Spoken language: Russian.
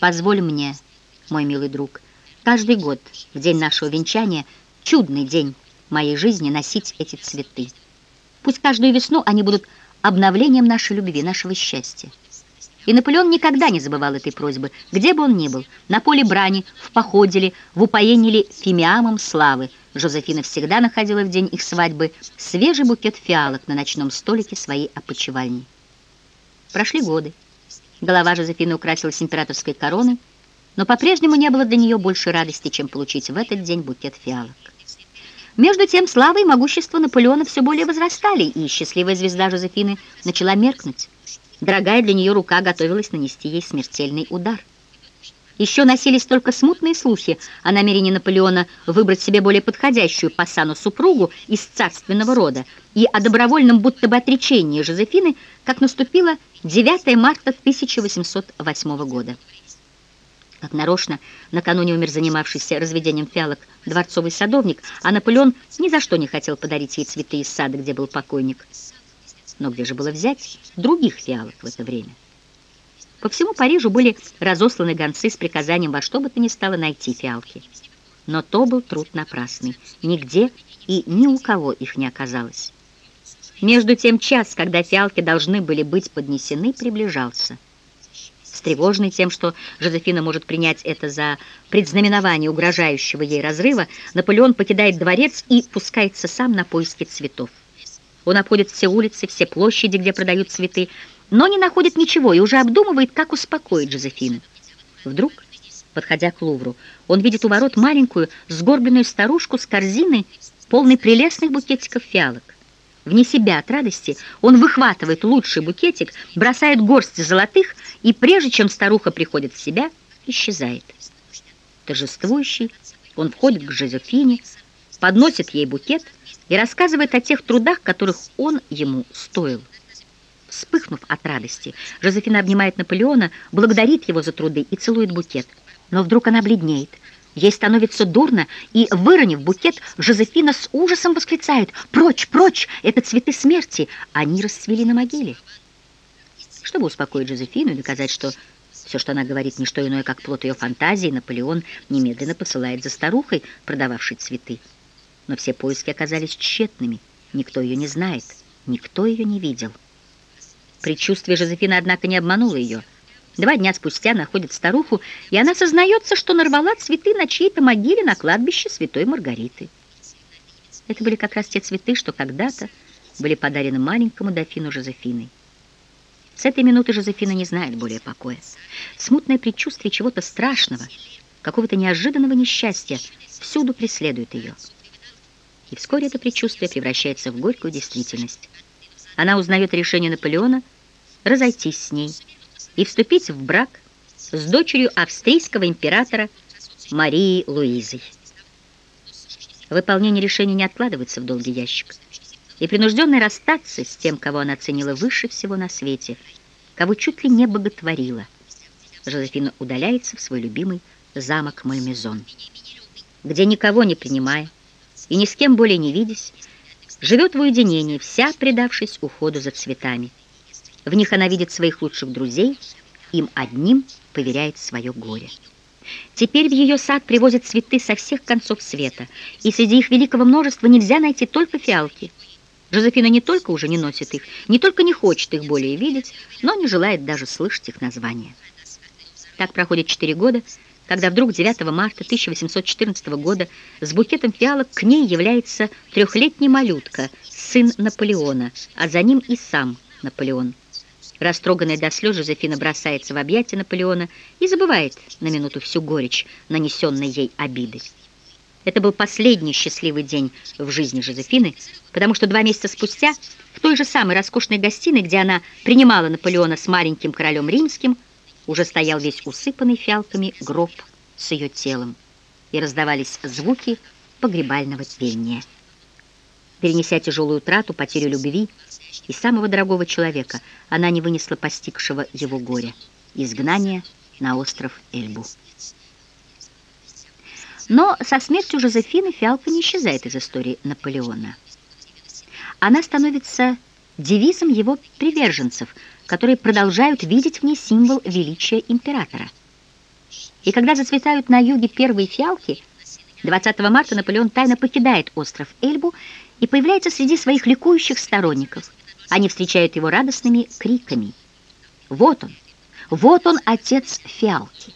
Позволь мне, мой милый друг, каждый год, в день нашего венчания, чудный день моей жизни, носить эти цветы. Пусть каждую весну они будут обновлением нашей любви, нашего счастья. И Наполеон никогда не забывал этой просьбы, где бы он ни был, на поле брани, в походе ли, в упоении ли фимиамом славы. Жозефина всегда находила в день их свадьбы свежий букет фиалок на ночном столике своей опочивальни. Прошли годы. Голова Жозефины украсилась императорской короной, но по-прежнему не было для нее больше радости, чем получить в этот день букет фиалок. Между тем слава и могущество Наполеона все более возрастали, и счастливая звезда Жозефины начала меркнуть. Дорогая для нее рука готовилась нанести ей смертельный удар. Еще носились только смутные слухи о намерении Наполеона выбрать себе более подходящую по сану супругу из царственного рода и о добровольном будто бы отречении Жозефины, как наступило 9 марта 1808 года. Как нарочно, накануне умер занимавшийся разведением фиалок дворцовый садовник, а Наполеон ни за что не хотел подарить ей цветы из сада, где был покойник. Но где же было взять других фиалок в это время? По всему Парижу были разосланы гонцы с приказанием во что бы то ни стало найти фиалки. Но то был труд напрасный. Нигде и ни у кого их не оказалось. Между тем час, когда фиалки должны были быть поднесены, приближался. Встревоженный тем, что Жозефина может принять это за предзнаменование угрожающего ей разрыва, Наполеон покидает дворец и пускается сам на поиски цветов. Он обходит все улицы, все площади, где продают цветы, но не находит ничего и уже обдумывает, как успокоить Жозефину. Вдруг, подходя к Лувру, он видит у ворот маленькую сгорбленную старушку с корзиной, полной прелестных букетиков фиалок. Вне себя от радости он выхватывает лучший букетик, бросает горсть золотых, и прежде чем старуха приходит в себя, исчезает. Торжествующий, он входит к Жозефине, подносит ей букет — и рассказывает о тех трудах, которых он ему стоил. Вспыхнув от радости, Жозефина обнимает Наполеона, благодарит его за труды и целует букет. Но вдруг она бледнеет. Ей становится дурно, и, выронив букет, Жозефина с ужасом восклицает «Прочь, прочь! Это цветы смерти! Они расцвели на могиле!» Чтобы успокоить Жозефину и доказать, что все, что она говорит, не что иное, как плод ее фантазии, Наполеон немедленно посылает за старухой, продававшей цветы но все поиски оказались тщетными. Никто ее не знает, никто ее не видел. Предчувствие Жозефины, однако, не обмануло ее. Два дня спустя находит старуху, и она сознается, что нарвала цветы на чьей-то могиле на кладбище Святой Маргариты. Это были как раз те цветы, что когда-то были подарены маленькому дофину Жозефиной. С этой минуты Жозефина не знает более покоя. Смутное предчувствие чего-то страшного, какого-то неожиданного несчастья всюду преследует ее. И вскоре это предчувствие превращается в горькую действительность. Она узнает решение Наполеона разойтись с ней и вступить в брак с дочерью австрийского императора Марии Луизой. Выполнение решения не откладывается в долгий ящик. И принужденная расстаться с тем, кого она ценила выше всего на свете, кого чуть ли не боготворила, Жозефина удаляется в свой любимый замок Мальмезон, где никого не принимая, и ни с кем более не видясь, живет в уединении, вся предавшись уходу за цветами. В них она видит своих лучших друзей, им одним поверяет свое горе. Теперь в ее сад привозят цветы со всех концов света, и среди их великого множества нельзя найти только фиалки. Жозефина не только уже не носит их, не только не хочет их более видеть, но не желает даже слышать их названия. Так проходит четыре года, когда вдруг 9 марта 1814 года с букетом фиалок к ней является трехлетний малютка, сын Наполеона, а за ним и сам Наполеон. Растроганная до слез, Жозефина бросается в объятия Наполеона и забывает на минуту всю горечь, нанесенной ей обиды. Это был последний счастливый день в жизни Жозефины, потому что два месяца спустя в той же самой роскошной гостиной, где она принимала Наполеона с маленьким королем римским, уже стоял весь усыпанный фиалками гроб с ее телом, и раздавались звуки погребального пения. Перенеся тяжелую утрату, потерю любви и самого дорогого человека, она не вынесла постигшего его горя — изгнания на остров Эльбу. Но со смертью Жозефины фиалка не исчезает из истории Наполеона. Она становится девизом его приверженцев — которые продолжают видеть в ней символ величия императора. И когда зацветают на юге первые фиалки, 20 марта Наполеон тайно покидает остров Эльбу и появляется среди своих ликующих сторонников. Они встречают его радостными криками. Вот он, вот он, отец фиалки.